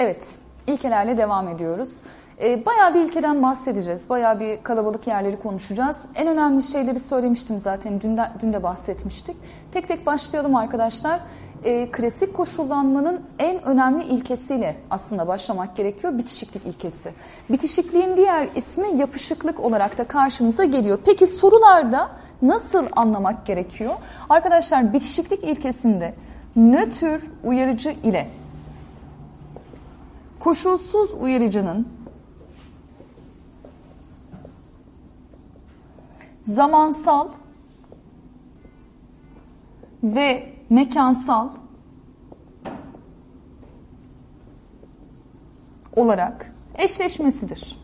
Evet, ilkelerle devam ediyoruz. Ee, bayağı bir ilkeden bahsedeceğiz. Bayağı bir kalabalık yerleri konuşacağız. En önemli şeyleri söylemiştim zaten. Dün de, dün de bahsetmiştik. Tek tek başlayalım arkadaşlar. Ee, klasik koşullanmanın en önemli ilkesiyle aslında başlamak gerekiyor. Bitişiklik ilkesi. Bitişikliğin diğer ismi yapışıklık olarak da karşımıza geliyor. Peki sorularda nasıl anlamak gerekiyor? Arkadaşlar bitişiklik ilkesinde nötr uyarıcı ile koşulsuz uyarıcının zamansal ve mekansal olarak eşleşmesidir.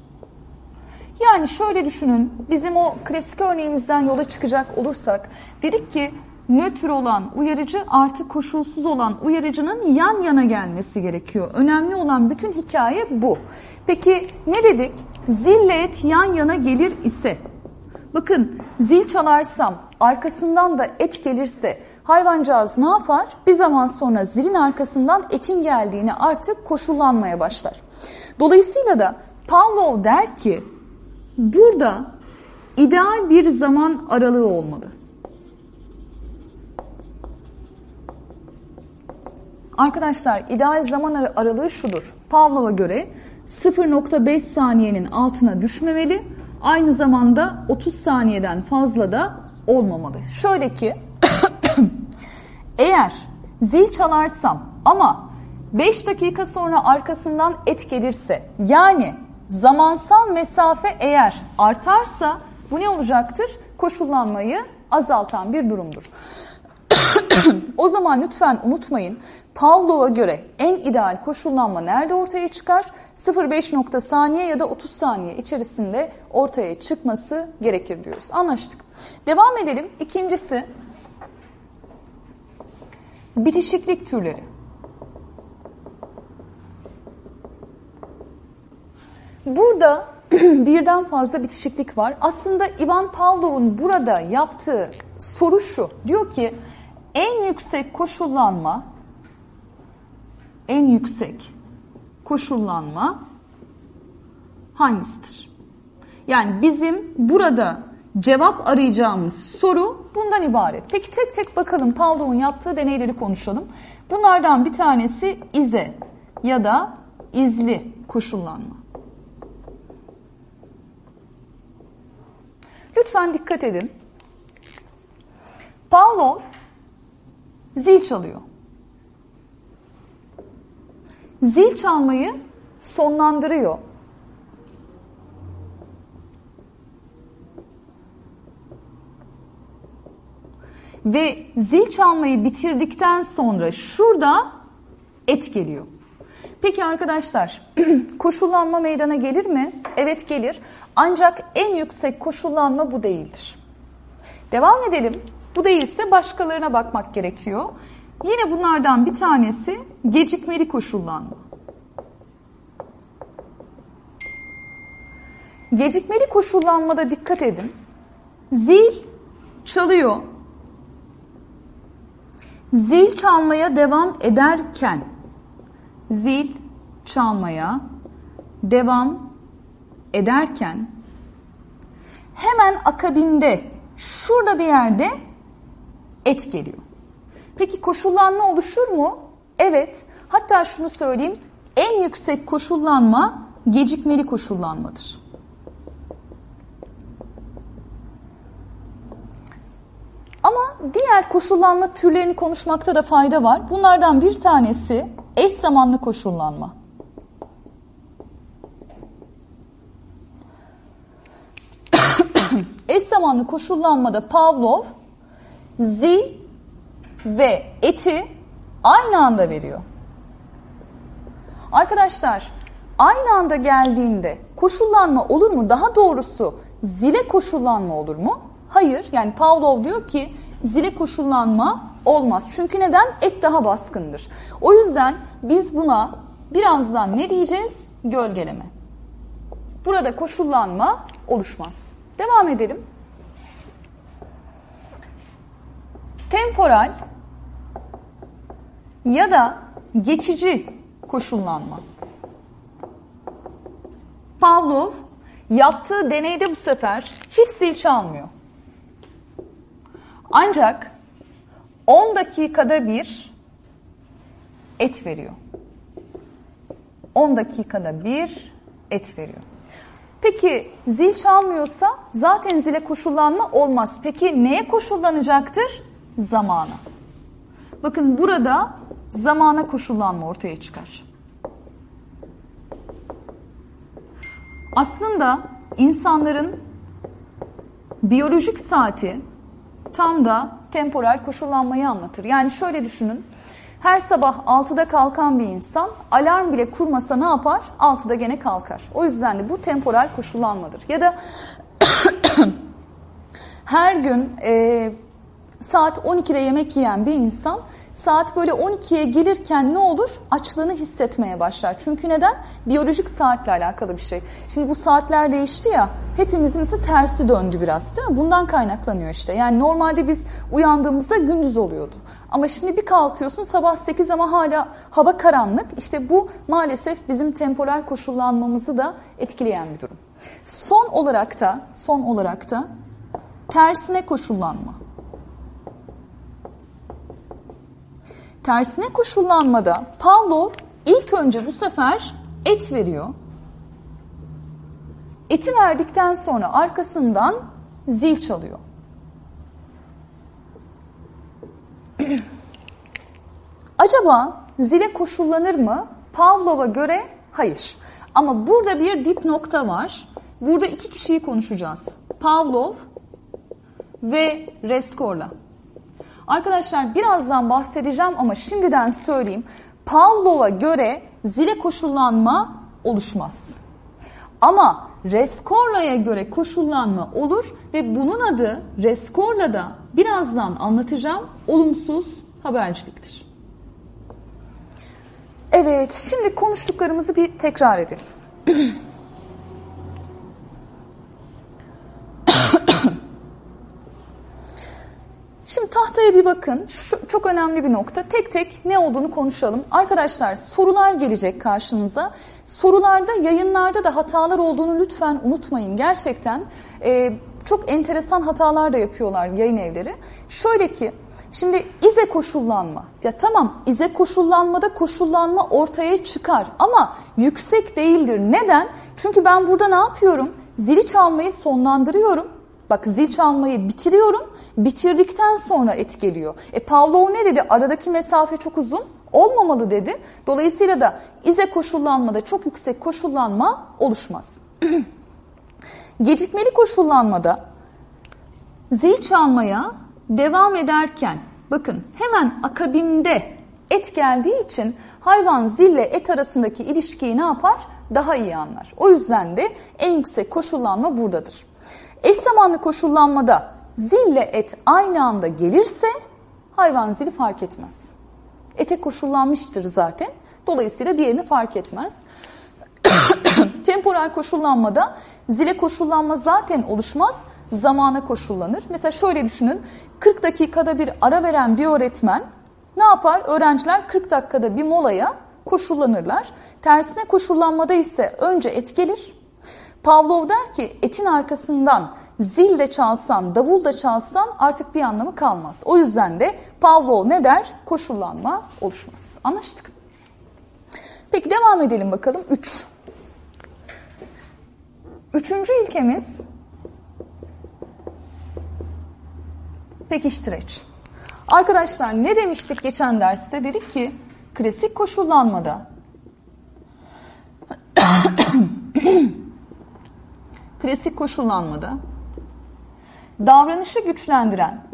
Yani şöyle düşünün, bizim o klasik örneğimizden yola çıkacak olursak, dedik ki nötr olan uyarıcı artı koşulsuz olan uyarıcının yan yana gelmesi gerekiyor. Önemli olan bütün hikaye bu. Peki ne dedik? Zille et yan yana gelir ise, bakın zil çalarsam arkasından da et gelirse hayvancağız ne yapar? Bir zaman sonra zilin arkasından etin geldiğini artık koşullanmaya başlar. Dolayısıyla da Pavlov der ki burada ideal bir zaman aralığı olmalı. Arkadaşlar ideal zaman aralığı şudur. Pavlov'a göre 0.5 saniyenin altına düşmemeli. Aynı zamanda 30 saniyeden fazla da olmamalı. Şöyle ki eğer zil çalarsam ama 5 dakika sonra arkasından et gelirse yani zamansal mesafe eğer artarsa bu ne olacaktır? Koşullanmayı azaltan bir durumdur. O zaman lütfen unutmayın Pavlov'a göre en ideal koşullanma nerede ortaya çıkar? 0,5 nokta saniye ya da 30 saniye içerisinde ortaya çıkması gerekir diyoruz. Anlaştık. Devam edelim. İkincisi bitişiklik türleri. Burada birden fazla bitişiklik var. Aslında Ivan Pavlov'un burada yaptığı soru şu. Diyor ki en yüksek koşullanma en yüksek koşullanma hangisidir? Yani bizim burada cevap arayacağımız soru bundan ibaret. Peki tek tek bakalım Pavlov'un yaptığı deneyleri konuşalım. Bunlardan bir tanesi ize ya da izli koşullanma. Lütfen dikkat edin. Pavlov zil çalıyor. Zil çalmayı sonlandırıyor. Ve zil çalmayı bitirdikten sonra şurada et geliyor. Peki arkadaşlar koşullanma meydana gelir mi? Evet gelir. Ancak en yüksek koşullanma bu değildir. Devam edelim. Bu değilse başkalarına bakmak gerekiyor. Yine bunlardan bir tanesi gecikmeli koşullanma. Gecikmeli koşullanmada dikkat edin. Zil çalıyor. Zil çalmaya devam ederken zil çalmaya devam ederken hemen akabinde şurada bir yerde et geliyor. Peki koşullanma oluşur mu? Evet. Hatta şunu söyleyeyim. En yüksek koşullanma gecikmeli koşullanmadır. Ama diğer koşullanma türlerini konuşmakta da fayda var. Bunlardan bir tanesi eş zamanlı koşullanma. eş zamanlı koşullanmada Pavlov zil ve eti aynı anda veriyor. Arkadaşlar aynı anda geldiğinde koşullanma olur mu? Daha doğrusu zile koşullanma olur mu? Hayır. Yani Pavlov diyor ki zile koşullanma olmaz. Çünkü neden? Et daha baskındır. O yüzden biz buna birazdan ne diyeceğiz? Gölgeleme. Burada koşullanma oluşmaz. Devam edelim. Temporal ya da geçici koşullanma. Pavlov yaptığı deneyde bu sefer hiç zil çalmıyor. Ancak 10 dakikada bir et veriyor. 10 dakikada bir et veriyor. Peki zil çalmıyorsa zaten zile koşullanma olmaz. Peki neye koşullanacaktır? Zamana. Bakın burada zamana koşullanma ortaya çıkar. Aslında insanların biyolojik saati tam da temporal koşullanmayı anlatır. Yani şöyle düşünün. Her sabah 6'da kalkan bir insan alarm bile kurmasa ne yapar? 6'da gene kalkar. O yüzden de bu temporal koşullanmadır. Ya da her gün e, saat 12'de yemek yiyen bir insan saat böyle 12'ye gelirken ne olur? Açlığını hissetmeye başlar. Çünkü neden? Biyolojik saatle alakalı bir şey. Şimdi bu saatler değişti ya, hepimizin ise tersi döndü biraz değil mi? Bundan kaynaklanıyor işte. Yani normalde biz uyandığımızda gündüz oluyordu. Ama şimdi bir kalkıyorsun sabah 8 ama hala hava karanlık. İşte bu maalesef bizim temporal koşullanmamızı da etkileyen bir durum. Son olarak da, son olarak da tersine koşullanma. Tersine koşullanmada Pavlov ilk önce bu sefer et veriyor. Eti verdikten sonra arkasından zil çalıyor. Acaba zile koşullanır mı? Pavlov'a göre hayır. Ama burada bir dip nokta var. Burada iki kişiyi konuşacağız. Pavlov ve Reskorla. Arkadaşlar birazdan bahsedeceğim ama şimdiden söyleyeyim. Pavlov'a göre zile koşullanma oluşmaz. Ama Reskorla'ya göre koşullanma olur ve bunun adı Reskorla'da birazdan anlatacağım olumsuz haberciliktir. Evet, şimdi konuştuklarımızı bir tekrar edelim. Şimdi tahtaya bir bakın. Şu çok önemli bir nokta. Tek tek ne olduğunu konuşalım. Arkadaşlar sorular gelecek karşınıza. Sorularda, yayınlarda da hatalar olduğunu lütfen unutmayın. Gerçekten e, çok enteresan hatalar da yapıyorlar yayın evleri. Şöyle ki, şimdi ize koşullanma. Ya tamam ize koşullanmada koşullanma ortaya çıkar ama yüksek değildir. Neden? Çünkü ben burada ne yapıyorum? Zili çalmayı sonlandırıyorum. Bak zil çalmayı bitiriyorum bitirdikten sonra et geliyor. E Pavlov ne dedi? Aradaki mesafe çok uzun olmamalı dedi. Dolayısıyla da ize koşullanmada çok yüksek koşullanma oluşmaz. Gecikmeli koşullanmada zil çalmaya devam ederken bakın hemen akabinde et geldiği için hayvan zille et arasındaki ilişkiyi ne yapar? Daha iyi anlar. O yüzden de en yüksek koşullanma buradadır. Eş zamanlı koşullanmada zille et aynı anda gelirse hayvan zili fark etmez. Ete koşullanmıştır zaten. Dolayısıyla diğerini fark etmez. Temporal koşullanmada zile koşullanma zaten oluşmaz, zamana koşullanır. Mesela şöyle düşünün, 40 dakikada bir ara veren bir öğretmen ne yapar? Öğrenciler 40 dakikada bir molaya koşullanırlar. Tersine koşullanmada ise önce et gelir. Pavlov der ki etin arkasından zil de çalsan, davul da çalsan artık bir anlamı kalmaz. O yüzden de Pavlov ne der? Koşullanma oluşmaz. Anlaştık. Peki devam edelim bakalım. 3. Üç. Üçüncü ilkemiz pekiştireç. Arkadaşlar ne demiştik geçen derste? Dedik ki klasik koşullanmada klasik koşullanmada davranışı güçlendiren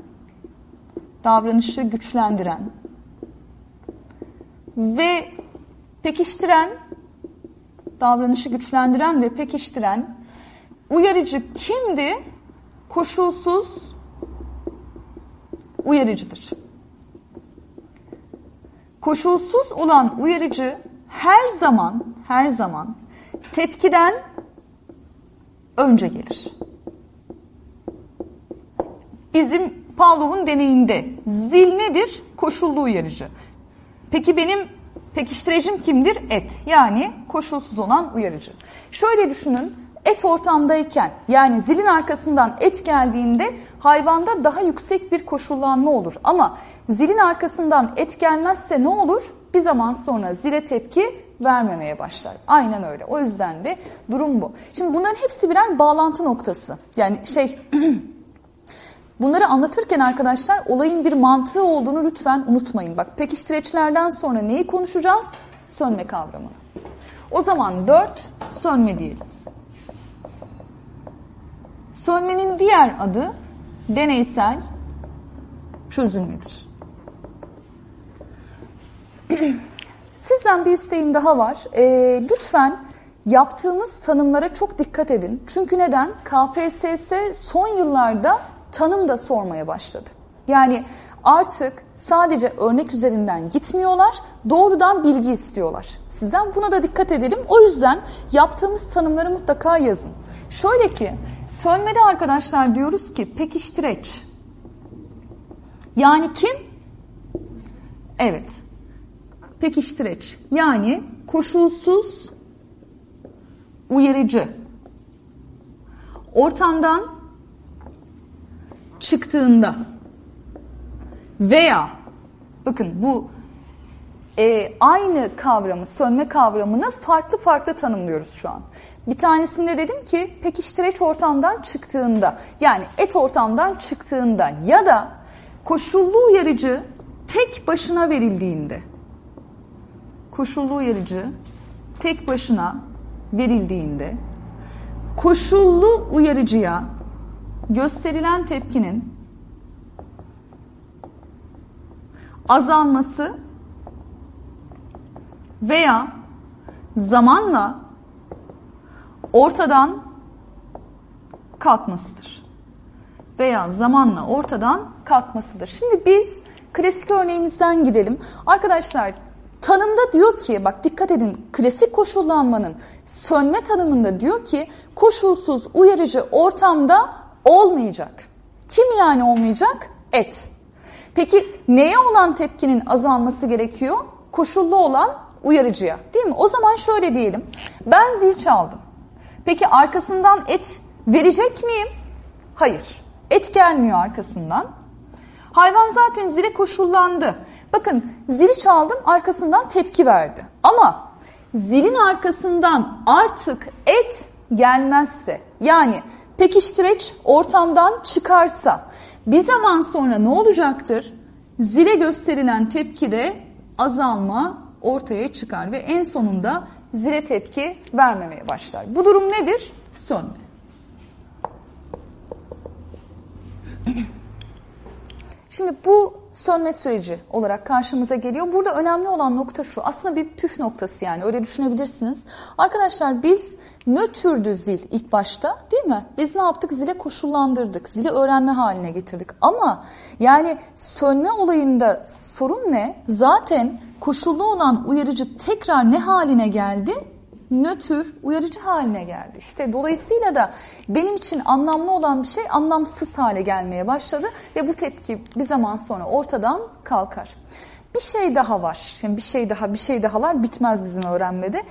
davranışı güçlendiren ve pekiştiren davranışı güçlendiren ve pekiştiren uyarıcı kimdi? Koşulsuz uyarıcıdır. Koşulsuz olan uyarıcı her zaman her zaman tepkiden önce gelir. Bizim Pavlov'un deneyinde zil nedir? Koşullu uyarıcı. Peki benim Pekiştiricim kimdir? Et. Yani koşulsuz olan uyarıcı. Şöyle düşünün. Et ortamdayken yani zilin arkasından et geldiğinde hayvanda daha yüksek bir koşullanma olur. Ama zilin arkasından et gelmezse ne olur? Bir zaman sonra zile tepki vermemeye başlar. Aynen öyle. O yüzden de durum bu. Şimdi bunların hepsi birer bağlantı noktası. Yani şey Bunları anlatırken arkadaşlar olayın bir mantığı olduğunu lütfen unutmayın. Bak pekiştireçlerden sonra neyi konuşacağız? Sönme kavramını. O zaman 4 sönme diyelim. Sönmenin diğer adı deneysel çözülmedir. Sizden bir isteğim daha var. E, lütfen yaptığımız tanımlara çok dikkat edin. Çünkü neden? KPSS son yıllarda tanım da sormaya başladı. Yani artık sadece örnek üzerinden gitmiyorlar, doğrudan bilgi istiyorlar. Sizden buna da dikkat edelim. O yüzden yaptığımız tanımları mutlaka yazın. Şöyle ki, sönmede arkadaşlar diyoruz ki pekiştireç. Yani kim? Evet, pekiştireç. Yani koşulsuz uyarıcı. Ortamdan çıktığında veya bakın bu e, aynı kavramı, sönme kavramını farklı farklı tanımlıyoruz şu an. Bir tanesinde dedim ki pekiştireç ortamdan çıktığında yani et ortamdan çıktığında ya da koşullu uyarıcı tek başına verildiğinde koşullu uyarıcı tek başına verildiğinde koşullu uyarıcıya gösterilen tepkinin azalması veya zamanla ortadan kalkmasıdır. Veya zamanla ortadan kalkmasıdır. Şimdi biz klasik örneğimizden gidelim. Arkadaşlar tanımda diyor ki bak dikkat edin klasik koşullanmanın sönme tanımında diyor ki koşulsuz uyarıcı ortamda olmayacak. Kim yani olmayacak? Et. Peki neye olan tepkinin azalması gerekiyor? Koşullu olan uyarıcıya değil mi? O zaman şöyle diyelim. Ben zil çaldım. Peki arkasından et verecek miyim? Hayır. Et gelmiyor arkasından. Hayvan zaten zile koşullandı. Bakın zili çaldım arkasından tepki verdi. Ama zilin arkasından artık et gelmezse yani pekiştireç ortamdan çıkarsa bir zaman sonra ne olacaktır? Zile gösterilen tepkide azalma ortaya çıkar ve en sonunda zile tepki vermemeye başlar. Bu durum nedir? Sönme. Şimdi bu sönme süreci olarak karşımıza geliyor. Burada önemli olan nokta şu. Aslında bir püf noktası yani öyle düşünebilirsiniz. Arkadaşlar biz nötrdü zil ilk başta değil mi? Biz ne yaptık? Zile koşullandırdık. Zili öğrenme haline getirdik. Ama yani sönme olayında sorun ne? Zaten koşullu olan uyarıcı tekrar ne haline geldi? Nötr, uyarıcı haline geldi. İşte dolayısıyla da benim için anlamlı olan bir şey anlamsız hale gelmeye başladı ve bu tepki bir zaman sonra ortadan kalkar. Bir şey daha var. Şimdi bir şey daha, bir şey dahalar bitmez bizim öğrenmede.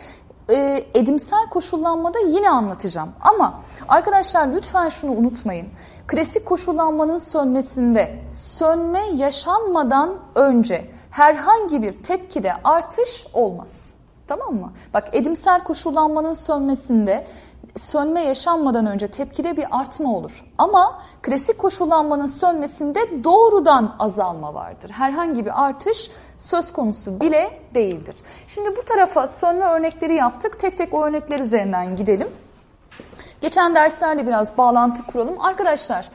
Ee, edimsel koşullanmada yine anlatacağım. Ama arkadaşlar lütfen şunu unutmayın. Klasik koşullanmanın sönmesinde sönme yaşanmadan önce herhangi bir tepkide artış olmaz. Tamam mı? Bak edimsel koşullanmanın sönmesinde sönme yaşanmadan önce tepkide bir artma olur. Ama klasik koşullanmanın sönmesinde doğrudan azalma vardır. Herhangi bir artış söz konusu bile değildir. Şimdi bu tarafa sönme örnekleri yaptık. Tek tek o örnekler üzerinden gidelim. Geçen derslerle biraz bağlantı kuralım. Arkadaşlar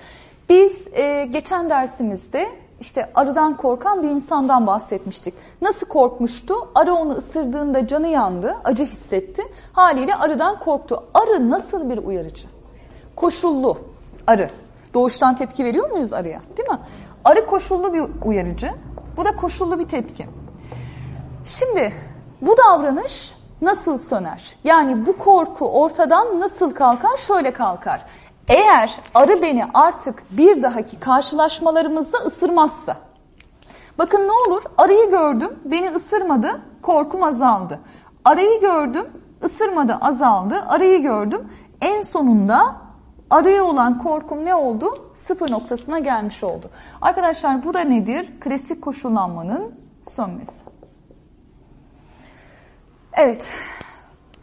biz e, geçen dersimizde işte arıdan korkan bir insandan bahsetmiştik. Nasıl korkmuştu? Arı onu ısırdığında canı yandı, acı hissetti. Haliyle arıdan korktu. Arı nasıl bir uyarıcı? Koşullu arı. Doğuştan tepki veriyor muyuz arıya? Değil mi? Arı koşullu bir uyarıcı. Bu da koşullu bir tepki. Şimdi bu davranış nasıl söner? Yani bu korku ortadan nasıl kalkar? Şöyle kalkar. Eğer arı beni artık bir dahaki karşılaşmalarımızda ısırmazsa. Bakın ne olur arıyı gördüm beni ısırmadı korkum azaldı. Arayı gördüm, ısırmadı azaldı. Arayı gördüm. En sonunda araya olan korkum ne oldu? Sıfır noktasına gelmiş oldu. Arkadaşlar bu da nedir? Klasik koşullanmanın sönmesi. Evet,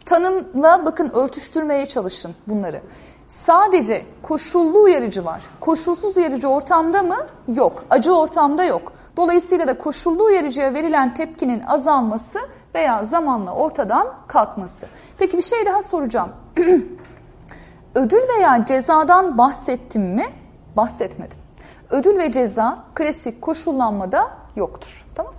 tanımla bakın örtüştürmeye çalışın bunları. Sadece koşullu uyarıcı var. Koşulsuz uyarıcı ortamda mı? Yok. Acı ortamda yok. Dolayısıyla da koşullu uyarıcıya verilen tepkinin azalması veya zamanla ortadan kalkması. Peki bir şey daha soracağım. Ödül veya cezadan bahsettim mi? Bahsetmedim. Ödül ve ceza klasik koşullanmada yoktur. Tamam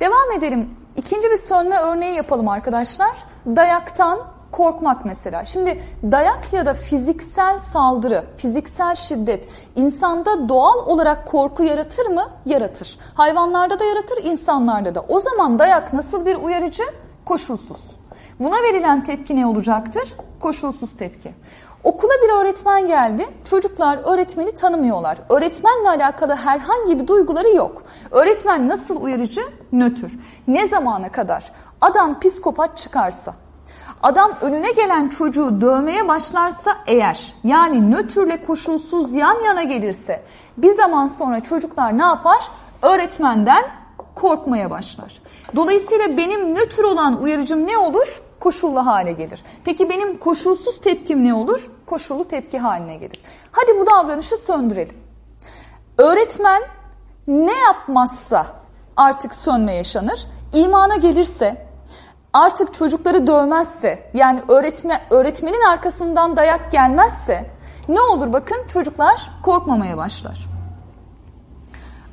Devam edelim. İkinci bir sönme örneği yapalım arkadaşlar. Dayaktan korkmak mesela. Şimdi dayak ya da fiziksel saldırı, fiziksel şiddet insanda doğal olarak korku yaratır mı? Yaratır. Hayvanlarda da yaratır, insanlarda da. O zaman dayak nasıl bir uyarıcı? Koşulsuz. Buna verilen tepki ne olacaktır? Koşulsuz tepki. Okula bir öğretmen geldi. Çocuklar öğretmeni tanımıyorlar. Öğretmenle alakalı herhangi bir duyguları yok. Öğretmen nasıl uyarıcı? Nötr. Ne zamana kadar? Adam psikopat çıkarsa, adam önüne gelen çocuğu dövmeye başlarsa eğer, yani nötrle koşulsuz yan yana gelirse, bir zaman sonra çocuklar ne yapar? Öğretmenden korkmaya başlar. Dolayısıyla benim nötr olan uyarıcım ne olur? Koşullu hale gelir. Peki benim koşulsuz tepkim ne olur? Koşullu tepki haline gelir. Hadi bu davranışı söndürelim. Öğretmen ne yapmazsa artık sönme yaşanır. İmana gelirse, artık çocukları dövmezse, yani öğretmen, öğretmenin arkasından dayak gelmezse ne olur bakın çocuklar korkmamaya başlar.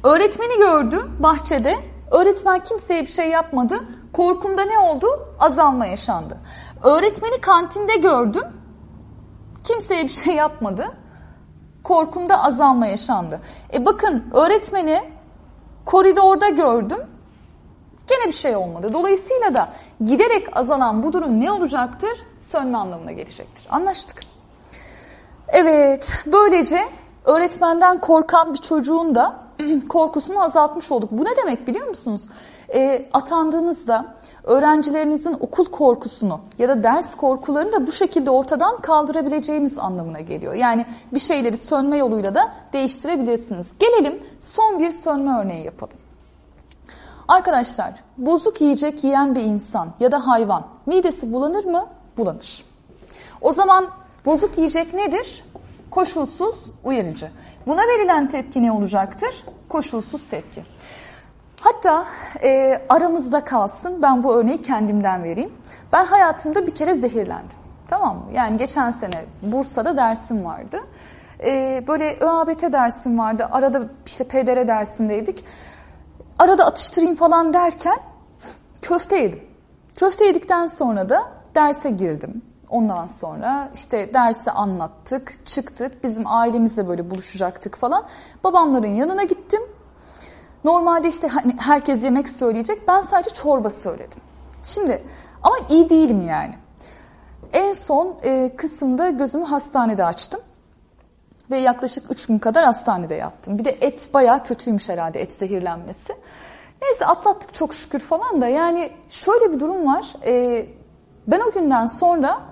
Öğretmeni gördü bahçede Öğretmen kimseye bir şey yapmadı. Korkumda ne oldu? Azalma yaşandı. Öğretmeni kantinde gördüm. Kimseye bir şey yapmadı. Korkumda azalma yaşandı. E bakın öğretmeni koridorda gördüm. Gene bir şey olmadı. Dolayısıyla da giderek azalan bu durum ne olacaktır? Sönme anlamına gelecektir. Anlaştık. Evet, böylece öğretmenden korkan bir çocuğun da korkusunu azaltmış olduk. Bu ne demek biliyor musunuz? E, atandığınızda öğrencilerinizin okul korkusunu ya da ders korkularını da bu şekilde ortadan kaldırabileceğiniz anlamına geliyor. Yani bir şeyleri sönme yoluyla da değiştirebilirsiniz. Gelelim son bir sönme örneği yapalım. Arkadaşlar bozuk yiyecek yiyen bir insan ya da hayvan midesi bulanır mı? Bulanır. O zaman bozuk yiyecek nedir? Koşulsuz uyarıcı. Buna verilen tepki ne olacaktır? Koşulsuz tepki. Hatta e, aramızda kalsın ben bu örneği kendimden vereyim. Ben hayatımda bir kere zehirlendim. Tamam mı? Yani geçen sene Bursa'da dersim vardı. E, böyle ÖABT dersim vardı. Arada işte PDR dersindeydik. Arada atıştırayım falan derken köfte yedim. Köfte yedikten sonra da derse girdim. Ondan sonra işte dersi anlattık, çıktık. Bizim ailemizle böyle buluşacaktık falan. Babamların yanına gittim. Normalde işte hani herkes yemek söyleyecek. Ben sadece çorba söyledim. Şimdi ama iyi değilim yani. En son e, kısımda gözümü hastanede açtım. Ve yaklaşık 3 gün kadar hastanede yattım. Bir de et bayağı kötüymüş herhalde et zehirlenmesi. Neyse atlattık çok şükür falan da yani şöyle bir durum var. E, ben o günden sonra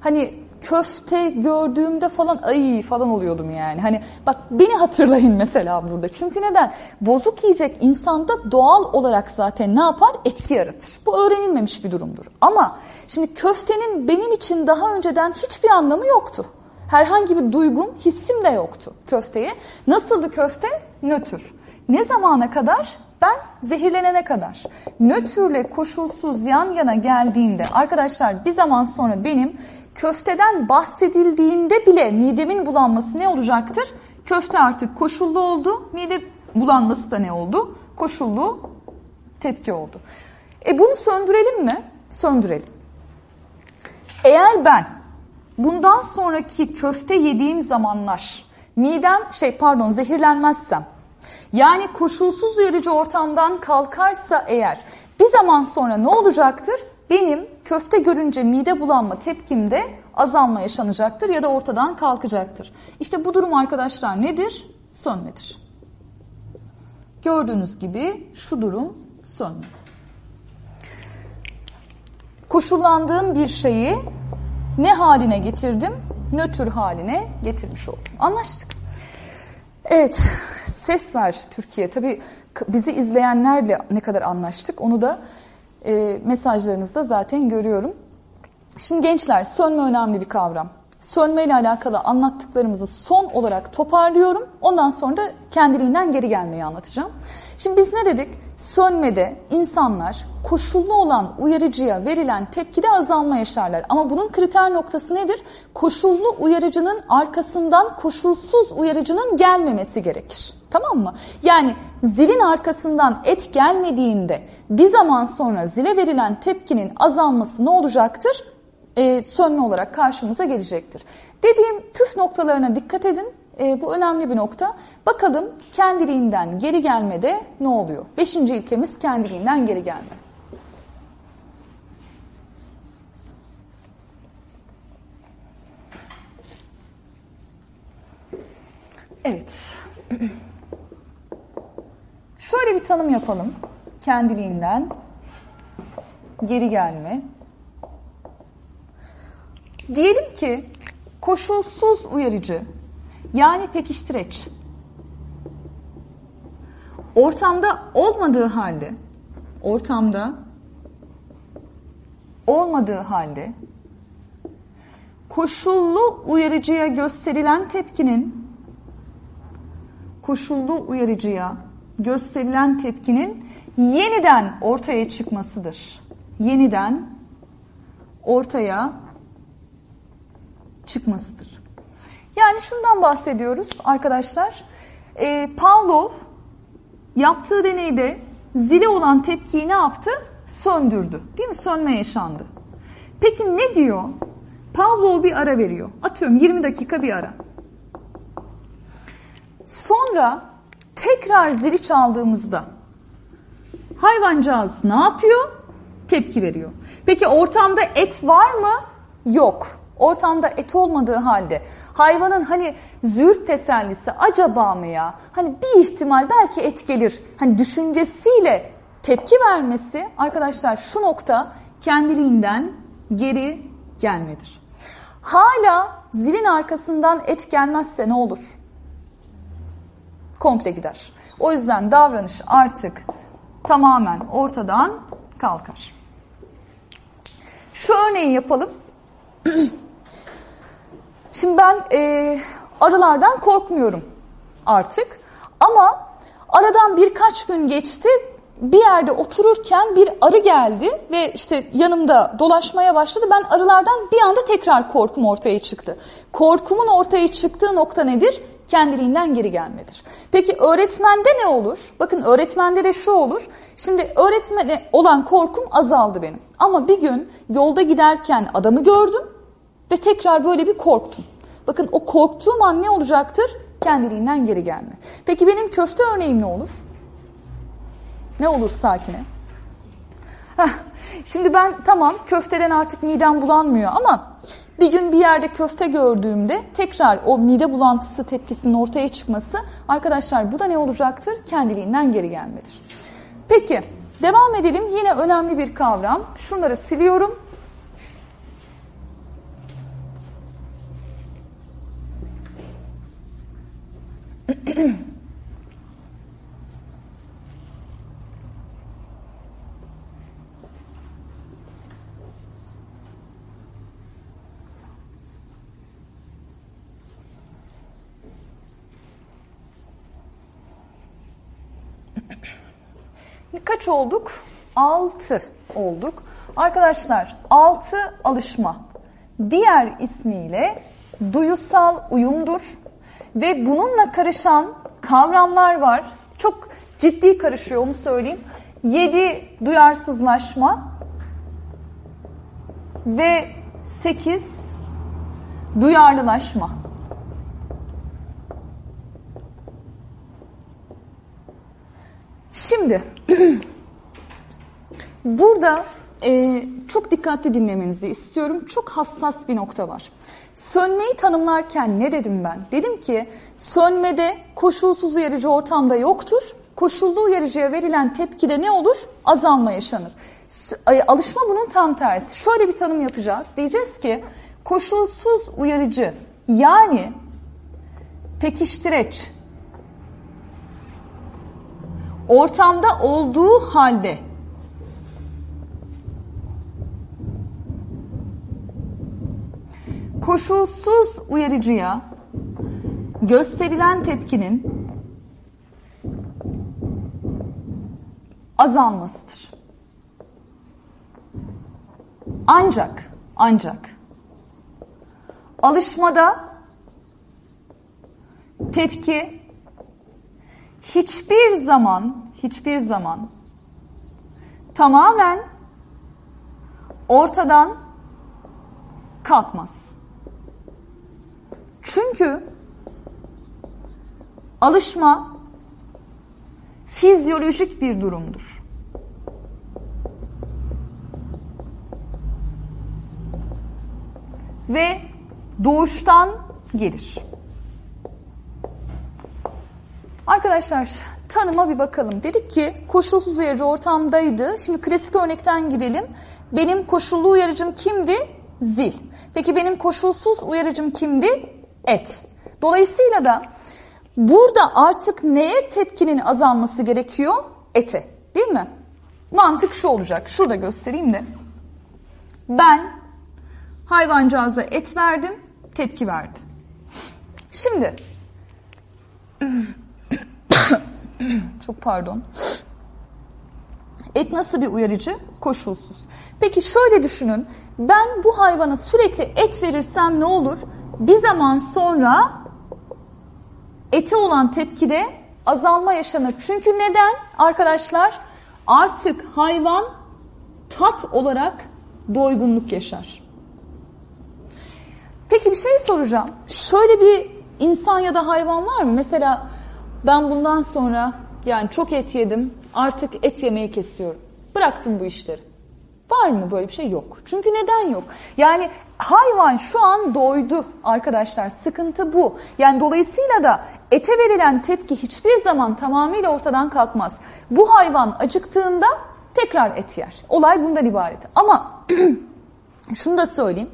Hani köfte gördüğümde falan ay falan oluyordum yani. Hani bak beni hatırlayın mesela burada. Çünkü neden? Bozuk yiyecek insanda doğal olarak zaten ne yapar? Etki yaratır. Bu öğrenilmemiş bir durumdur. Ama şimdi köftenin benim için daha önceden hiçbir anlamı yoktu. Herhangi bir duygum, hissim de yoktu köfteye. Nasıldı köfte? Nötr. Ne zamana kadar? Ben zehirlenene kadar. Nötrle koşulsuz yan yana geldiğinde arkadaşlar bir zaman sonra benim köfteden bahsedildiğinde bile midemin bulanması ne olacaktır? Köfte artık koşullu oldu. Mide bulanması da ne oldu? Koşullu tepki oldu. E bunu söndürelim mi? Söndürelim. Eğer ben bundan sonraki köfte yediğim zamanlar midem şey pardon zehirlenmezsem yani koşulsuz uyarıcı ortamdan kalkarsa eğer bir zaman sonra ne olacaktır? benim köfte görünce mide bulanma tepkimde azalma yaşanacaktır ya da ortadan kalkacaktır. İşte bu durum arkadaşlar nedir? Sönmedir. Gördüğünüz gibi şu durum sönme. Koşullandığım bir şeyi ne haline getirdim? Nötr haline getirmiş oldum. Anlaştık. Evet, ses ver Türkiye. Tabii bizi izleyenlerle ne kadar anlaştık onu da e, mesajlarınızda zaten görüyorum. Şimdi gençler sönme önemli bir kavram. Sönme ile alakalı anlattıklarımızı son olarak toparlıyorum. Ondan sonra da kendiliğinden geri gelmeyi anlatacağım. Şimdi biz ne dedik? Sönmede insanlar koşullu olan uyarıcıya verilen tepkide azalma yaşarlar. Ama bunun kriter noktası nedir? Koşullu uyarıcının arkasından koşulsuz uyarıcının gelmemesi gerekir. Tamam mı? Yani zilin arkasından et gelmediğinde bir zaman sonra zile verilen tepkinin azalması ne olacaktır? e, sönme olarak karşımıza gelecektir. Dediğim püf noktalarına dikkat edin. E, bu önemli bir nokta. Bakalım kendiliğinden geri gelmede ne oluyor? Beşinci ilkemiz kendiliğinden geri gelme. Evet. Şöyle bir tanım yapalım. Kendiliğinden geri gelme. Diyelim ki koşulsuz uyarıcı yani pekiştireç ortamda olmadığı halde ortamda olmadığı halde koşullu uyarıcıya gösterilen tepkinin koşullu uyarıcıya gösterilen tepkinin yeniden ortaya çıkmasıdır. Yeniden ortaya çıkmasıdır. Yani şundan bahsediyoruz arkadaşlar. E, Pavlov yaptığı deneyde zile olan tepkiyi ne yaptı? Söndürdü. Değil mi? Sönme yaşandı. Peki ne diyor? Pavlov bir ara veriyor. Atıyorum 20 dakika bir ara. Sonra tekrar zili çaldığımızda hayvancağız ne yapıyor? Tepki veriyor. Peki ortamda et var mı? Yok ortamda et olmadığı halde hayvanın hani züğürt tesellisi acaba mı ya? Hani bir ihtimal belki et gelir. Hani düşüncesiyle tepki vermesi arkadaşlar şu nokta kendiliğinden geri gelmedir. Hala zilin arkasından et gelmezse ne olur? Komple gider. O yüzden davranış artık tamamen ortadan kalkar. Şu örneği yapalım. Şimdi ben e, arılardan korkmuyorum artık. Ama aradan birkaç gün geçti. Bir yerde otururken bir arı geldi ve işte yanımda dolaşmaya başladı. Ben arılardan bir anda tekrar korkum ortaya çıktı. Korkumun ortaya çıktığı nokta nedir? Kendiliğinden geri gelmedir. Peki öğretmende ne olur? Bakın öğretmende de şu olur. Şimdi öğretmene olan korkum azaldı benim. Ama bir gün yolda giderken adamı gördüm ve tekrar böyle bir korktum. Bakın o korktuğum an ne olacaktır? Kendiliğinden geri gelme. Peki benim köfte örneğim ne olur? Ne olur sakine? Heh, şimdi ben tamam köfteden artık midem bulanmıyor ama bir gün bir yerde köfte gördüğümde tekrar o mide bulantısı tepkisinin ortaya çıkması arkadaşlar bu da ne olacaktır? Kendiliğinden geri gelmedir. Peki devam edelim. Yine önemli bir kavram. Şunları siliyorum. Kaç olduk? 6 olduk. Arkadaşlar 6 alışma. Diğer ismiyle duyusal uyumdur. Ve bununla karışan kavramlar var. Çok ciddi karışıyor onu söyleyeyim. Yedi duyarsızlaşma ve sekiz duyarlılaşma. Şimdi burada e, çok dikkatli dinlemenizi istiyorum. Çok hassas bir nokta var. Sönmeyi tanımlarken ne dedim ben? Dedim ki sönmede koşulsuz uyarıcı ortamda yoktur. koşullu uyarıcıya verilen tepkide ne olur? Azalma yaşanır. Alışma bunun tam tersi. Şöyle bir tanım yapacağız. Diyeceğiz ki koşulsuz uyarıcı yani pekiştireç ortamda olduğu halde koşulsuz uyarıcıya gösterilen tepkinin azalmasıdır. Ancak ancak alışmada tepki hiçbir zaman hiçbir zaman tamamen ortadan kalkmaz. Çünkü alışma fizyolojik bir durumdur. Ve doğuştan gelir. Arkadaşlar tanıma bir bakalım. Dedik ki koşulsuz uyarıcı ortamdaydı. Şimdi klasik örnekten gidelim. Benim koşullu uyarıcım kimdi? Zil. Peki benim koşulsuz uyarıcım kimdi? Et. Dolayısıyla da burada artık neye tepkinin azalması gerekiyor? Ete. Değil mi? Mantık şu olacak. Şurada göstereyim de. Ben hayvancağıza et verdim, tepki verdi. Şimdi çok pardon. Et nasıl bir uyarıcı? Koşulsuz. Peki şöyle düşünün. Ben bu hayvana sürekli et verirsem ne olur? Bir zaman sonra ete olan tepkide azalma yaşanır. Çünkü neden arkadaşlar? Artık hayvan tat olarak doygunluk yaşar. Peki bir şey soracağım. Şöyle bir insan ya da hayvan var mı? Mesela ben bundan sonra yani çok et yedim artık et yemeyi kesiyorum. Bıraktım bu işleri. Var mı böyle bir şey? Yok. Çünkü neden yok? Yani hayvan şu an doydu arkadaşlar. Sıkıntı bu. Yani dolayısıyla da ete verilen tepki hiçbir zaman tamamıyla ortadan kalkmaz. Bu hayvan acıktığında tekrar et yer. Olay bundan ibaret. Ama şunu da söyleyeyim.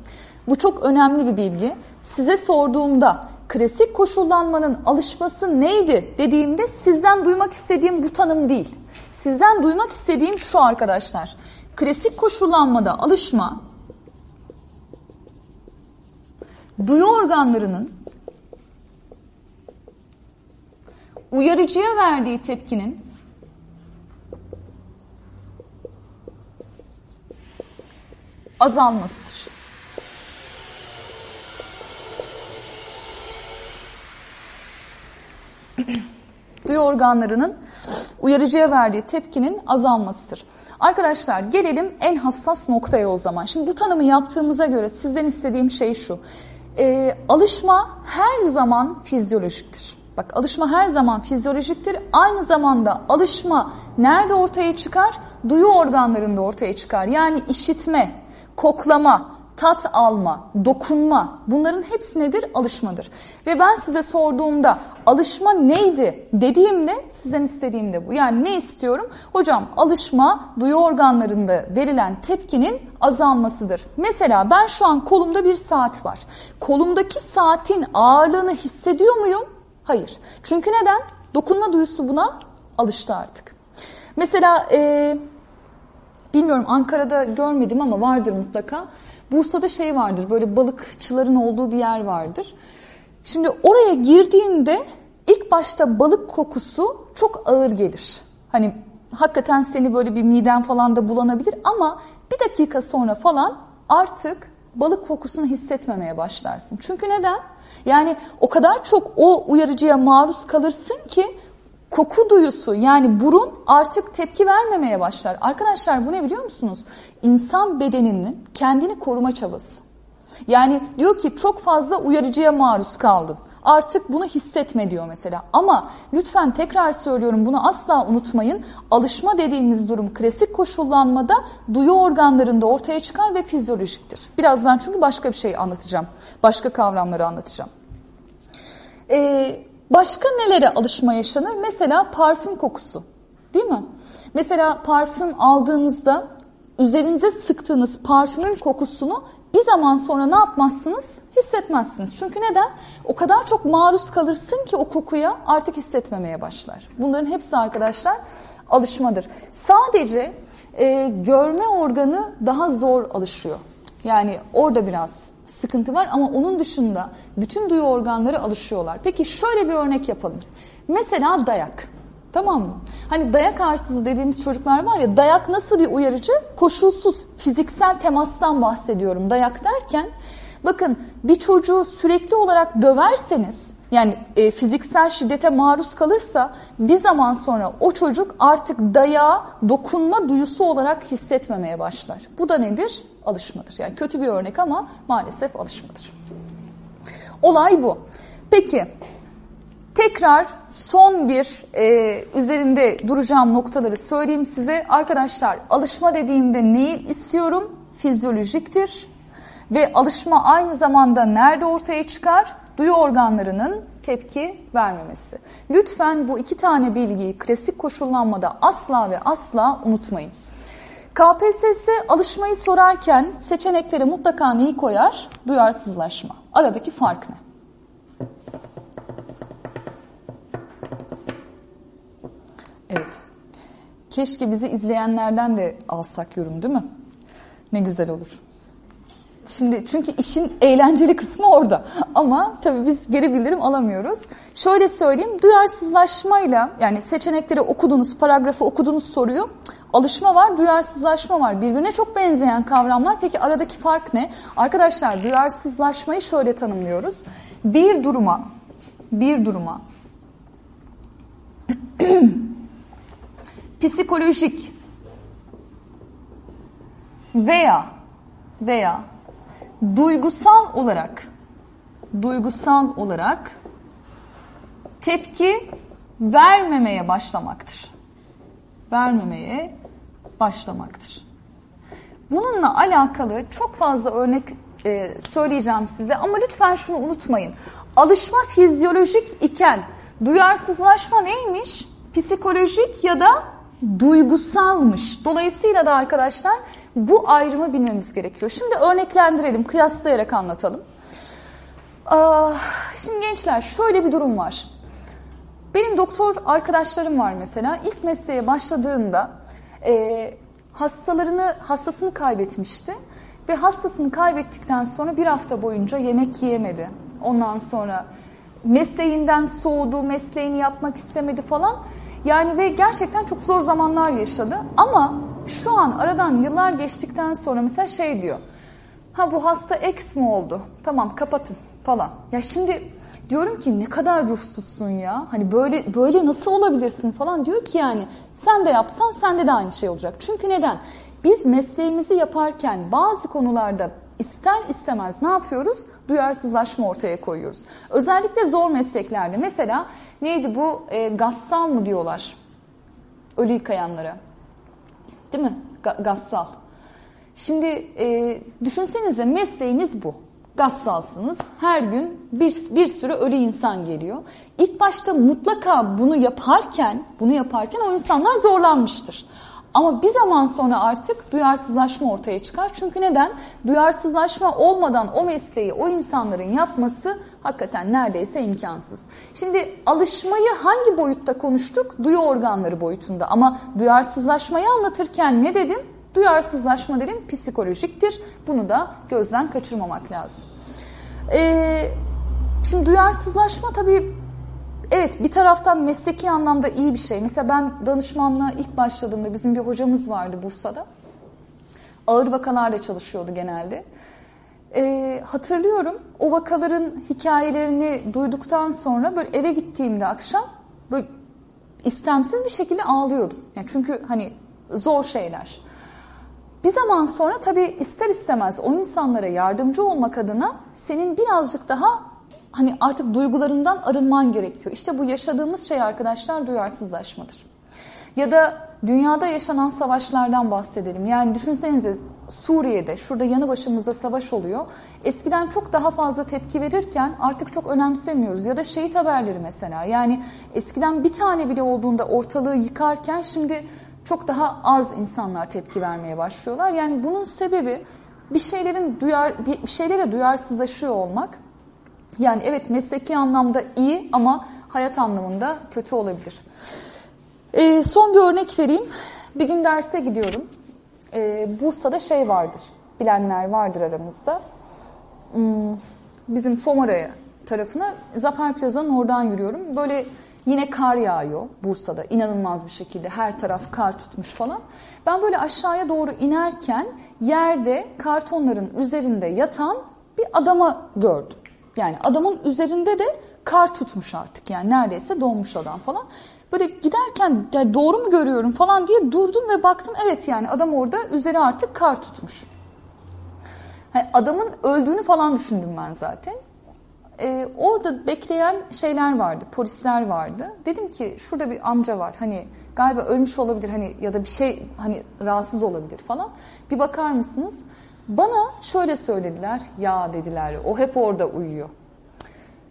Bu çok önemli bir bilgi. Size sorduğumda klasik koşullanmanın alışması neydi dediğimde sizden duymak istediğim bu tanım değil. Sizden duymak istediğim şu arkadaşlar. Klasik koşullanmada alışma duyu organlarının uyarıcıya verdiği tepkinin azalmasıdır. duyu organlarının uyarıcıya verdiği tepkinin azalmasıdır. Arkadaşlar gelelim en hassas noktaya o zaman. Şimdi bu tanımı yaptığımıza göre sizden istediğim şey şu. E, alışma her zaman fizyolojiktir. Bak alışma her zaman fizyolojiktir. Aynı zamanda alışma nerede ortaya çıkar? Duyu organlarında ortaya çıkar. Yani işitme, koklama, tat alma, dokunma bunların hepsi nedir? Alışmadır. Ve ben size sorduğumda alışma neydi dediğimde sizden istediğim de bu. Yani ne istiyorum? Hocam alışma duyu organlarında verilen tepkinin azalmasıdır. Mesela ben şu an kolumda bir saat var. Kolumdaki saatin ağırlığını hissediyor muyum? Hayır. Çünkü neden? Dokunma duyusu buna alıştı artık. Mesela e, bilmiyorum Ankara'da görmedim ama vardır mutlaka. Bursa'da şey vardır böyle balıkçıların olduğu bir yer vardır. Şimdi oraya girdiğinde ilk başta balık kokusu çok ağır gelir. Hani hakikaten seni böyle bir miden falan da bulanabilir ama bir dakika sonra falan artık balık kokusunu hissetmemeye başlarsın. Çünkü neden? Yani o kadar çok o uyarıcıya maruz kalırsın ki koku duyusu yani burun artık tepki vermemeye başlar. Arkadaşlar bu ne biliyor musunuz? İnsan bedeninin kendini koruma çabası. Yani diyor ki çok fazla uyarıcıya maruz kaldın. Artık bunu hissetme diyor mesela. Ama lütfen tekrar söylüyorum bunu asla unutmayın. Alışma dediğimiz durum klasik koşullanmada duyu organlarında ortaya çıkar ve fizyolojiktir. Birazdan çünkü başka bir şey anlatacağım. Başka kavramları anlatacağım. Ee, Başka nelere alışma yaşanır? Mesela parfüm kokusu. Değil mi? Mesela parfüm aldığınızda üzerinize sıktığınız parfümün kokusunu bir zaman sonra ne yapmazsınız? Hissetmezsiniz. Çünkü neden? O kadar çok maruz kalırsın ki o kokuya artık hissetmemeye başlar. Bunların hepsi arkadaşlar alışmadır. Sadece e, görme organı daha zor alışıyor. Yani orada biraz sıkıntı var ama onun dışında bütün duyu organları alışıyorlar. Peki şöyle bir örnek yapalım. Mesela dayak. Tamam mı? Hani dayak arsızı dediğimiz çocuklar var ya dayak nasıl bir uyarıcı? Koşulsuz fiziksel temastan bahsediyorum dayak derken. Bakın bir çocuğu sürekli olarak döverseniz yani e, fiziksel şiddete maruz kalırsa bir zaman sonra o çocuk artık dayağı dokunma duyusu olarak hissetmemeye başlar. Bu da nedir? Alışmadır. Yani kötü bir örnek ama maalesef alışmadır. Olay bu. Peki tekrar son bir e, üzerinde duracağım noktaları söyleyeyim size. Arkadaşlar alışma dediğimde neyi istiyorum? Fizyolojiktir. Ve alışma aynı zamanda nerede ortaya çıkar? Duyu organlarının tepki vermemesi. Lütfen bu iki tane bilgiyi klasik koşullanmada asla ve asla unutmayın. KPSS alışmayı sorarken seçeneklere mutlaka neyi koyar? Duyarsızlaşma. Aradaki fark ne? Evet. Keşke bizi izleyenlerden de alsak yorum değil mi? Ne güzel olur. Şimdi çünkü işin eğlenceli kısmı orada. Ama tabii biz geri bildirim alamıyoruz. Şöyle söyleyeyim, duyarsızlaşmayla yani seçenekleri okudunuz, paragrafı okudunuz soruyu. Alışma var, duyarsızlaşma var. Birbirine çok benzeyen kavramlar. Peki aradaki fark ne? Arkadaşlar duyarsızlaşmayı şöyle tanımlıyoruz. Bir duruma, bir duruma psikolojik veya veya duygusal olarak duygusal olarak tepki vermemeye başlamaktır. Vermemeye başlamaktır. Bununla alakalı çok fazla örnek e, söyleyeceğim size ama lütfen şunu unutmayın. Alışma fizyolojik iken duyarsızlaşma neymiş? Psikolojik ya da duygusalmış. Dolayısıyla da arkadaşlar bu ayrımı bilmemiz gerekiyor. Şimdi örneklendirelim, kıyaslayarak anlatalım. Şimdi gençler şöyle bir durum var. Benim doktor arkadaşlarım var mesela. İlk mesleğe başladığında e, hastalarını hastasını kaybetmişti ve hastasını kaybettikten sonra bir hafta boyunca yemek yiyemedi. Ondan sonra mesleğinden soğudu, mesleğini yapmak istemedi falan. Yani ve gerçekten çok zor zamanlar yaşadı. Ama şu an aradan yıllar geçtikten sonra mesela şey diyor. Ha bu hasta X mi oldu? Tamam kapatın falan. Ya şimdi diyorum ki ne kadar ruhsuzsun ya. Hani böyle böyle nasıl olabilirsin falan diyor ki yani sen de yapsan sende de aynı şey olacak. Çünkü neden? Biz mesleğimizi yaparken bazı konularda ister istemez ne yapıyoruz? Duyarsızlaşma ortaya koyuyoruz. Özellikle zor mesleklerde. Mesela neydi bu? E, gassal mı diyorlar? Ölü yıkayanlara. Değil mi? Ga gassal. Şimdi e, düşünsenize mesleğiniz bu. Gassalsınız. Her gün bir, bir sürü ölü insan geliyor. İlk başta mutlaka bunu yaparken, bunu yaparken o insanlar zorlanmıştır. Ama bir zaman sonra artık duyarsızlaşma ortaya çıkar. Çünkü neden? Duyarsızlaşma olmadan o mesleği o insanların yapması hakikaten neredeyse imkansız. Şimdi alışmayı hangi boyutta konuştuk? Duyu organları boyutunda. Ama duyarsızlaşmayı anlatırken ne dedim? Duyarsızlaşma dedim psikolojiktir. Bunu da gözden kaçırmamak lazım. Ee, şimdi duyarsızlaşma tabii Evet bir taraftan mesleki anlamda iyi bir şey. Mesela ben danışmanlığa ilk başladığımda bizim bir hocamız vardı Bursa'da. Ağır vakalarla çalışıyordu genelde. Ee, hatırlıyorum o vakaların hikayelerini duyduktan sonra böyle eve gittiğimde akşam böyle istemsiz bir şekilde ağlıyordum. Yani çünkü hani zor şeyler. Bir zaman sonra tabii ister istemez o insanlara yardımcı olmak adına senin birazcık daha hani artık duygularından arınman gerekiyor. İşte bu yaşadığımız şey arkadaşlar duyarsızlaşmadır. Ya da dünyada yaşanan savaşlardan bahsedelim. Yani düşünsenize Suriye'de, şurada yanı başımızda savaş oluyor. Eskiden çok daha fazla tepki verirken artık çok önemsemiyoruz. Ya da şehit haberleri mesela. Yani eskiden bir tane bile olduğunda ortalığı yıkarken şimdi çok daha az insanlar tepki vermeye başlıyorlar. Yani bunun sebebi bir şeylerin duyar bir şeylere duyarsızlaşıyor olmak. Yani evet mesleki anlamda iyi ama hayat anlamında kötü olabilir. Ee, son bir örnek vereyim. Bir gün derse gidiyorum. Ee, Bursa'da şey vardır. Bilenler vardır aramızda. Hmm, bizim Fomara'ya tarafına Zafer Plaza'nın oradan yürüyorum. Böyle yine kar yağıyor Bursa'da inanılmaz bir şekilde her taraf kar tutmuş falan. Ben böyle aşağıya doğru inerken yerde kartonların üzerinde yatan bir adama gördüm. Yani adamın üzerinde de kar tutmuş artık yani neredeyse donmuş adam falan. Böyle giderken yani doğru mu görüyorum falan diye durdum ve baktım evet yani adam orada üzeri artık kar tutmuş. Yani adamın öldüğünü falan düşündüm ben zaten. Ee, orada bekleyen şeyler vardı, polisler vardı. Dedim ki şurada bir amca var hani galiba ölmüş olabilir hani ya da bir şey hani rahatsız olabilir falan. Bir bakar mısınız? Bana şöyle söylediler ya dediler o hep orada uyuyor.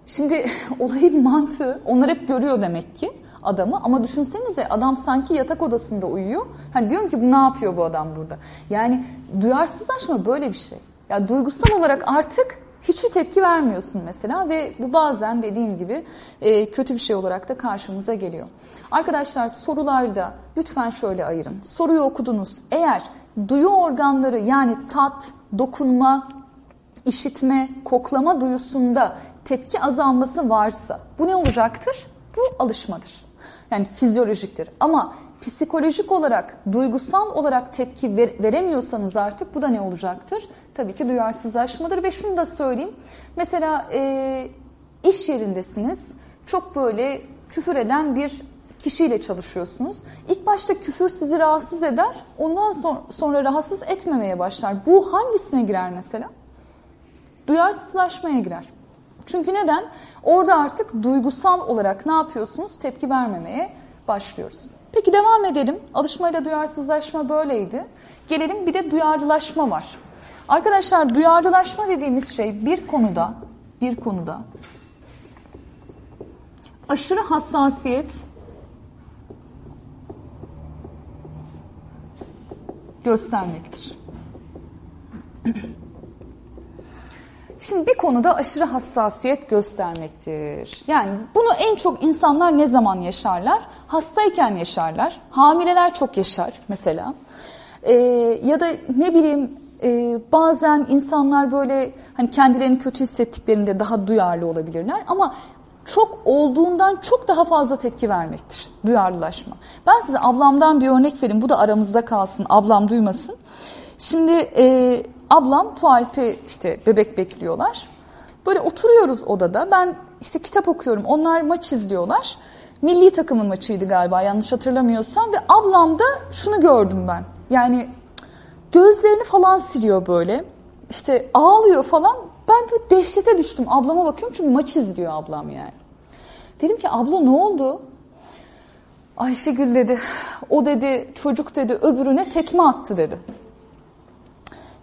Şimdi olayın mantığı onlar hep görüyor demek ki adamı ama düşünsenize adam sanki yatak odasında uyuyor. Hani diyorum ki ne yapıyor bu adam burada? Yani duyarsızlaşma böyle bir şey. Ya duygusal olarak artık hiçbir tepki vermiyorsun mesela ve bu bazen dediğim gibi e, kötü bir şey olarak da karşımıza geliyor. Arkadaşlar sorularda lütfen şöyle ayırın. Soruyu okudunuz. Eğer duyu organları yani tat, dokunma, işitme, koklama duyusunda tepki azalması varsa bu ne olacaktır? Bu alışmadır. Yani fizyolojiktir. Ama psikolojik olarak, duygusal olarak tepki ver, veremiyorsanız artık bu da ne olacaktır? Tabii ki duyarsızlaşmadır ve şunu da söyleyeyim. Mesela e, iş yerindesiniz. Çok böyle küfür eden bir kişiyle çalışıyorsunuz. İlk başta küfür sizi rahatsız eder. Ondan sonra, sonra rahatsız etmemeye başlar. Bu hangisine girer mesela? Duyarsızlaşmaya girer. Çünkü neden? Orada artık duygusal olarak ne yapıyorsunuz? Tepki vermemeye başlıyoruz. Peki devam edelim. Alışmayla duyarsızlaşma böyleydi. Gelelim bir de duyarlılaşma var. Arkadaşlar duyarlılaşma dediğimiz şey bir konuda bir konuda aşırı hassasiyet göstermektir. Şimdi bir konuda aşırı hassasiyet göstermektir. Yani bunu en çok insanlar ne zaman yaşarlar? Hastayken yaşarlar. Hamileler çok yaşar mesela. Ee, ya da ne bileyim e, bazen insanlar böyle hani kendilerini kötü hissettiklerinde daha duyarlı olabilirler. Ama çok olduğundan çok daha fazla tepki vermektir duyarlılaşma. Ben size ablamdan bir örnek vereyim. Bu da aramızda kalsın. Ablam duymasın. Şimdi e, ablam Tualp'i işte bebek bekliyorlar. Böyle oturuyoruz odada. Ben işte kitap okuyorum. Onlar maç izliyorlar. Milli takımın maçıydı galiba yanlış hatırlamıyorsam. Ve ablamda şunu gördüm ben. Yani gözlerini falan siliyor böyle. İşte ağlıyor falan. Ben böyle dehşete düştüm. Ablama bakıyorum çünkü maç izliyor ablam yani. Dedim ki abla ne oldu? Ayşegül dedi. O dedi çocuk dedi öbürüne tekme attı dedi.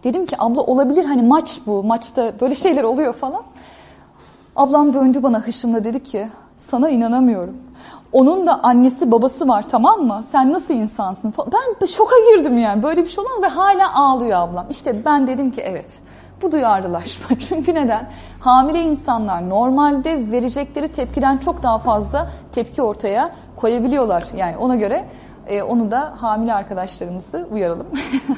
Dedim ki abla olabilir hani maç bu. Maçta böyle şeyler oluyor falan. Ablam döndü bana hışımla dedi ki sana inanamıyorum. Onun da annesi babası var tamam mı? Sen nasıl insansın? Ben şoka girdim yani. Böyle bir şey olan ve hala ağlıyor ablam. İşte ben dedim ki evet. Bu duyarlılaşma. Çünkü neden? Hamile insanlar normalde verecekleri tepkiden çok daha fazla tepki ortaya koyabiliyorlar. Yani ona göre e, onu da hamile arkadaşlarımızı uyaralım.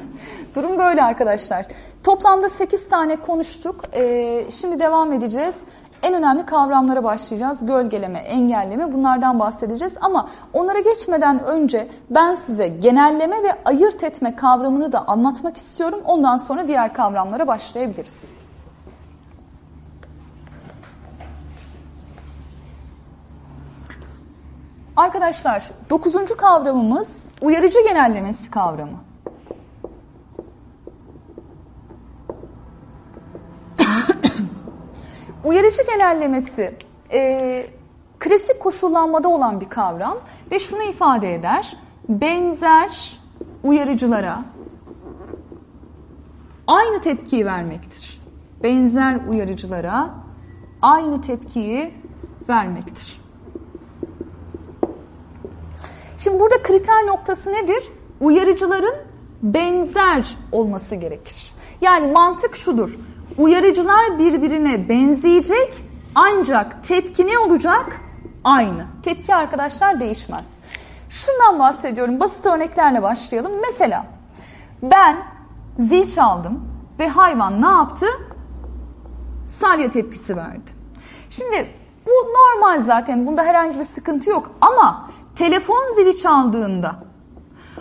Durum böyle arkadaşlar. Toplamda 8 tane konuştuk. E, şimdi devam edeceğiz. En önemli kavramlara başlayacağız. Gölgeleme, engelleme bunlardan bahsedeceğiz. Ama onlara geçmeden önce ben size genelleme ve ayırt etme kavramını da anlatmak istiyorum. Ondan sonra diğer kavramlara başlayabiliriz. Arkadaşlar dokuzuncu kavramımız uyarıcı genellemesi kavramı. Uyarıcı genellemesi e, klasik koşullanmada olan bir kavram ve şunu ifade eder. Benzer uyarıcılara aynı tepkiyi vermektir. Benzer uyarıcılara aynı tepkiyi vermektir. Şimdi burada kriter noktası nedir? Uyarıcıların benzer olması gerekir. Yani mantık şudur. Uyarıcılar birbirine benzeyecek ancak tepki ne olacak? Aynı. Tepki arkadaşlar değişmez. Şundan bahsediyorum. Basit örneklerle başlayalım. Mesela ben zil çaldım ve hayvan ne yaptı? Salya tepkisi verdi. Şimdi bu normal zaten. Bunda herhangi bir sıkıntı yok. Ama telefon zili çaldığında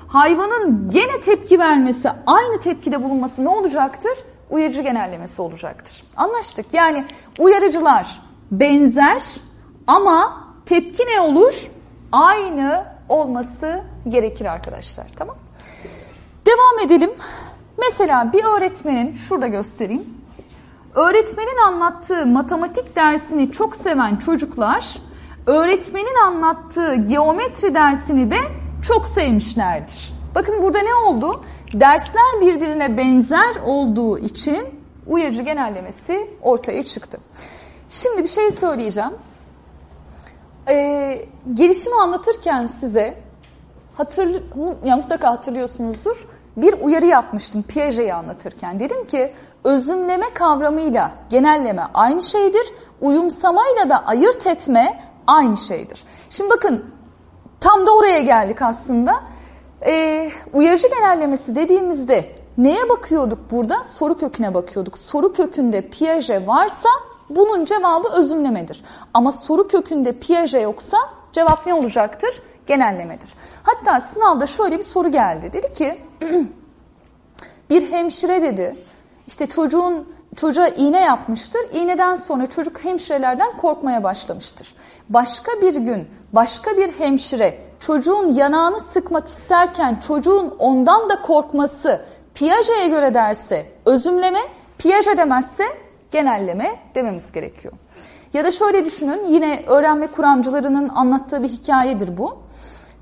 hayvanın gene tepki vermesi, aynı tepkide bulunması ne olacaktır? Uyarıcı genellemesi olacaktır. Anlaştık. Yani uyarıcılar benzer ama tepki ne olur? Aynı olması gerekir arkadaşlar. Tamam. Devam edelim. Mesela bir öğretmenin, şurada göstereyim. Öğretmenin anlattığı matematik dersini çok seven çocuklar, öğretmenin anlattığı geometri dersini de çok sevmişlerdir. Bakın burada ne oldu? Dersler birbirine benzer olduğu için uyarıcı genellemesi ortaya çıktı. Şimdi bir şey söyleyeceğim. Ee, gelişimi anlatırken size hatırlı, ya mutlaka hatırlıyorsunuzdur. Bir uyarı yapmıştım Piaget'i anlatırken. Dedim ki özümleme kavramıyla genelleme aynı şeydir. Uyumsamayla da ayırt etme aynı şeydir. Şimdi bakın tam da oraya geldik aslında. Ee, uyarıcı genellemesi dediğimizde neye bakıyorduk burada? Soru köküne bakıyorduk. Soru kökünde Piaget varsa bunun cevabı özümlemedir. Ama soru kökünde Piaget yoksa cevap ne olacaktır? Genellemedir. Hatta sınavda şöyle bir soru geldi. Dedi ki bir hemşire dedi işte çocuğun çocuğa iğne yapmıştır. İğneden sonra çocuk hemşirelerden korkmaya başlamıştır. Başka bir gün başka bir hemşire çocuğun yanağını sıkmak isterken çocuğun ondan da korkması Piaget'e göre derse özümleme, Piaget demezse genelleme dememiz gerekiyor. Ya da şöyle düşünün yine öğrenme kuramcılarının anlattığı bir hikayedir bu.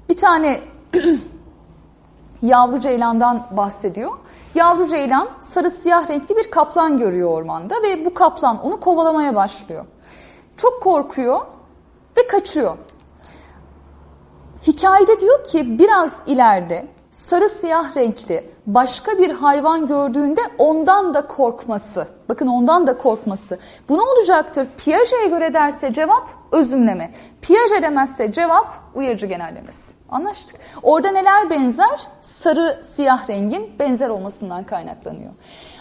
Bir tane yavru ceylandan bahsediyor. Yavru ceylan sarı siyah renkli bir kaplan görüyor ormanda ve bu kaplan onu kovalamaya başlıyor. Çok korkuyor ve kaçıyor. Hikayede diyor ki biraz ileride sarı siyah renkli başka bir hayvan gördüğünde ondan da korkması. Bakın ondan da korkması. Bu ne olacaktır? Piaget'e göre derse cevap özümleme. Piaget demezse cevap uyarıcı genellemesi. Anlaştık. Orada neler benzer? Sarı siyah rengin benzer olmasından kaynaklanıyor.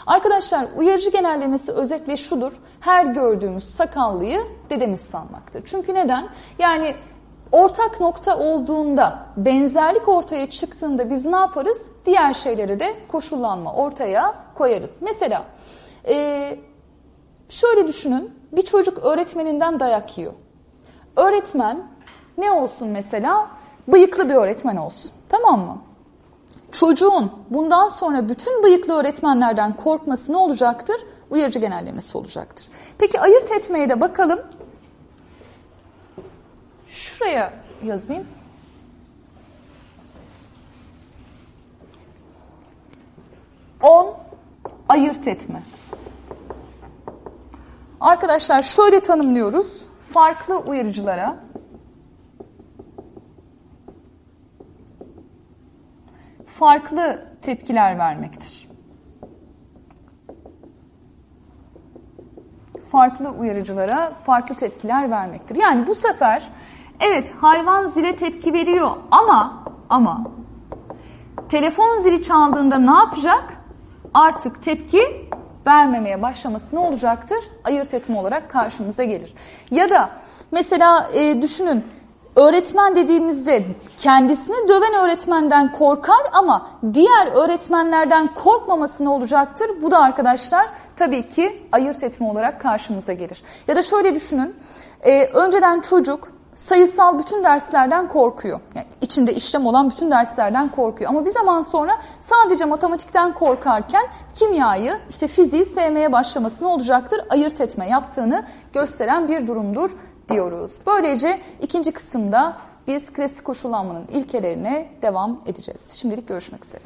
Arkadaşlar uyarıcı genellemesi özetle şudur. Her gördüğümüz sakallıyı dedemiz sanmaktır. Çünkü neden? Yani ortak nokta olduğunda, benzerlik ortaya çıktığında biz ne yaparız? Diğer şeyleri de koşullanma ortaya koyarız. Mesela e, şöyle düşünün, bir çocuk öğretmeninden dayak yiyor. Öğretmen ne olsun mesela? Bıyıklı bir öğretmen olsun. Tamam mı? Çocuğun bundan sonra bütün bıyıklı öğretmenlerden korkması ne olacaktır? Uyarıcı genellemesi olacaktır. Peki ayırt etmeye de bakalım. Şuraya yazayım. On ayırt etme. Arkadaşlar şöyle tanımlıyoruz. Farklı uyarıcılara farklı tepkiler vermektir. Farklı uyarıcılara farklı tepkiler vermektir. Yani bu sefer evet hayvan zile tepki veriyor ama ama telefon zili çaldığında ne yapacak? Artık tepki vermemeye başlaması ne olacaktır? Ayırt etme olarak karşımıza gelir. Ya da mesela e, düşünün öğretmen dediğimizde kendisini döven öğretmenden korkar ama diğer öğretmenlerden korkmaması ne olacaktır? Bu da arkadaşlar tabii ki ayırt etme olarak karşımıza gelir. Ya da şöyle düşünün, e, önceden çocuk sayısal bütün derslerden korkuyor. Yani içinde işlem olan bütün derslerden korkuyor. Ama bir zaman sonra sadece matematikten korkarken kimyayı, işte fiziği sevmeye başlaması ne olacaktır? Ayırt etme yaptığını gösteren bir durumdur diyoruz. Böylece ikinci kısımda biz klasik koşullanmanın ilkelerine devam edeceğiz. Şimdilik görüşmek üzere.